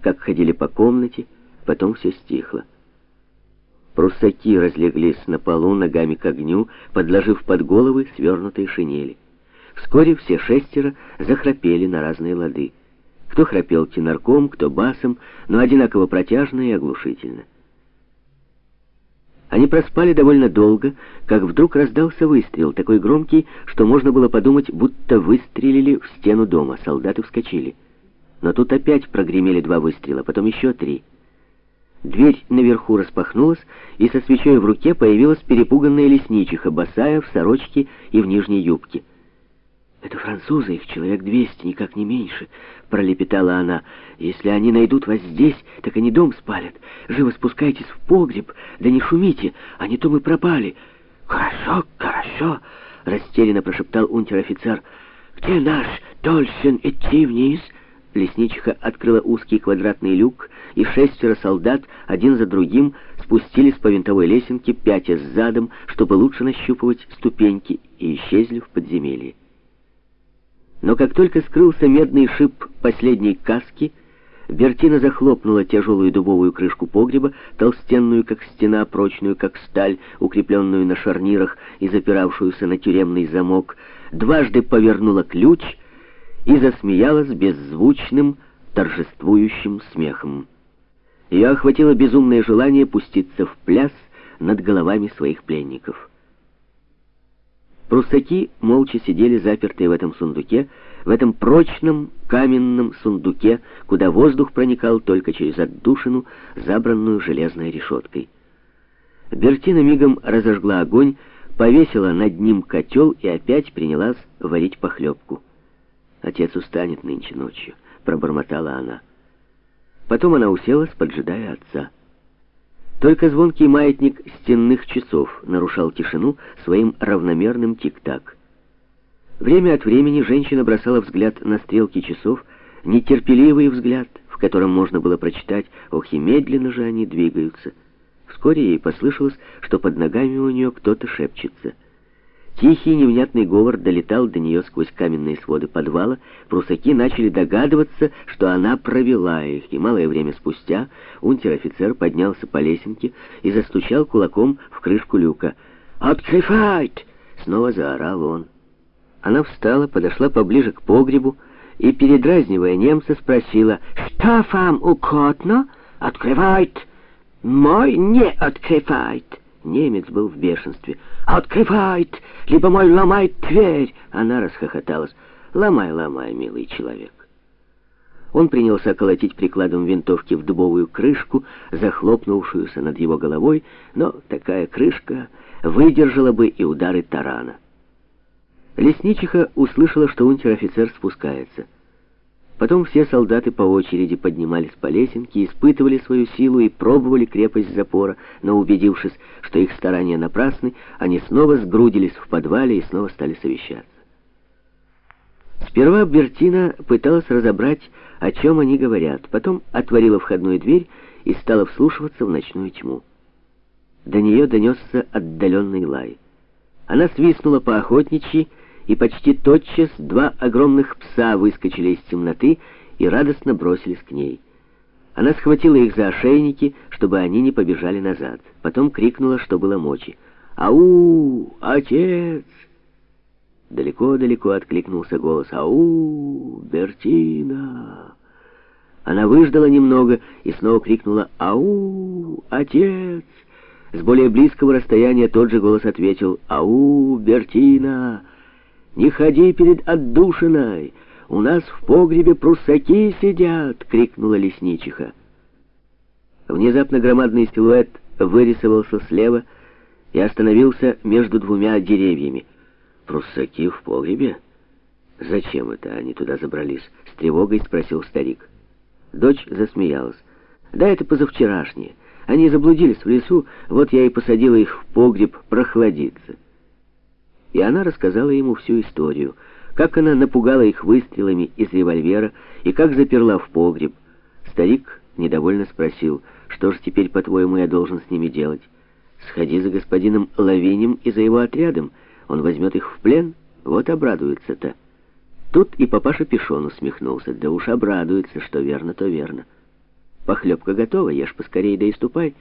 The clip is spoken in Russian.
как ходили по комнате, потом все стихло. Прусаки разлеглись на полу ногами к огню, подложив под головы свернутые шинели. Вскоре все шестеро захрапели на разные лады. Кто храпел тенорком, кто басом, но одинаково протяжно и оглушительно. Они проспали довольно долго, как вдруг раздался выстрел, такой громкий, что можно было подумать, будто выстрелили в стену дома. Солдаты вскочили. Но тут опять прогремели два выстрела, потом еще три. Дверь наверху распахнулась, и со свечой в руке появилась перепуганная лесничиха, босая в сорочке и в нижней юбке. «Это французы, их человек двести, никак не меньше», — пролепетала она. «Если они найдут вас здесь, так они дом спалят. Живо спускайтесь в погреб, да не шумите, а не то мы пропали». «Хорошо, хорошо», — растерянно прошептал унтер-офицер. «Где наш должен идти вниз?» Лесничиха открыла узкий квадратный люк, и шестеро солдат один за другим спустились по винтовой лесенке, пятясь задом, чтобы лучше нащупывать ступеньки, и исчезли в подземелье. Но как только скрылся медный шип последней каски, Бертина захлопнула тяжелую дубовую крышку погреба, толстенную, как стена, прочную, как сталь, укрепленную на шарнирах и запиравшуюся на тюремный замок, дважды повернула ключ и засмеялась беззвучным, торжествующим смехом. Ее охватило безумное желание пуститься в пляс над головами своих пленников. Прусаки молча сидели запертые в этом сундуке, в этом прочном каменном сундуке, куда воздух проникал только через отдушину, забранную железной решеткой. Бертина мигом разожгла огонь, повесила над ним котел и опять принялась варить похлебку. «Отец устанет нынче ночью», — пробормотала она. Потом она уселась, поджидая отца. Только звонкий маятник стенных часов нарушал тишину своим равномерным тик-так. Время от времени женщина бросала взгляд на стрелки часов, нетерпеливый взгляд, в котором можно было прочитать «Ох, и медленно же они двигаются». Вскоре ей послышалось, что под ногами у нее кто-то шепчется — Тихий невнятный говор долетал до нее сквозь каменные своды подвала. Прусаки начали догадываться, что она провела их, и малое время спустя унтер-офицер поднялся по лесенке и застучал кулаком в крышку люка. «Открывать!» — снова заорал он. Она встала, подошла поближе к погребу и, передразнивая немца, спросила, «Что вам угодно? Открывает!» «Мой не открывает!» Немец был в бешенстве. «Открывает! Либо мой ломает дверь!» Она расхохоталась. «Ломай, ломай, милый человек!» Он принялся колотить прикладом винтовки в дубовую крышку, захлопнувшуюся над его головой, но такая крышка выдержала бы и удары тарана. Лесничиха услышала, что унтер-офицер спускается. Потом все солдаты по очереди поднимались по лесенке, испытывали свою силу и пробовали крепость запора, но убедившись, что их старания напрасны, они снова сгрудились в подвале и снова стали совещаться. Сперва Бертина пыталась разобрать, о чем они говорят, потом отворила входную дверь и стала вслушиваться в ночную тьму. До нее донесся отдаленный лай. Она свистнула по охотничьи, и почти тотчас два огромных пса выскочили из темноты и радостно бросились к ней. Она схватила их за ошейники, чтобы они не побежали назад. Потом крикнула, что было мочи. «Ау! Отец!» Далеко-далеко откликнулся голос. «Ау! Бертина!» Она выждала немного и снова крикнула «Ау! Отец!» С более близкого расстояния тот же голос ответил «Ау! Бертина!» «Не ходи перед отдушиной! У нас в погребе прусаки сидят!» — крикнула лесничиха. Внезапно громадный силуэт вырисовался слева и остановился между двумя деревьями. «Пруссаки в погребе? Зачем это они туда забрались?» — с тревогой спросил старик. Дочь засмеялась. «Да это позавчерашнее. Они заблудились в лесу, вот я и посадила их в погреб прохладиться». И она рассказала ему всю историю, как она напугала их выстрелами из револьвера и как заперла в погреб. Старик недовольно спросил, что ж теперь, по-твоему, я должен с ними делать? Сходи за господином Лавинем и за его отрядом. Он возьмет их в плен, вот обрадуется-то. Тут и папаша Пишон усмехнулся. Да уж обрадуется, что верно, то верно. Похлебка готова, ешь поскорей, да и ступай.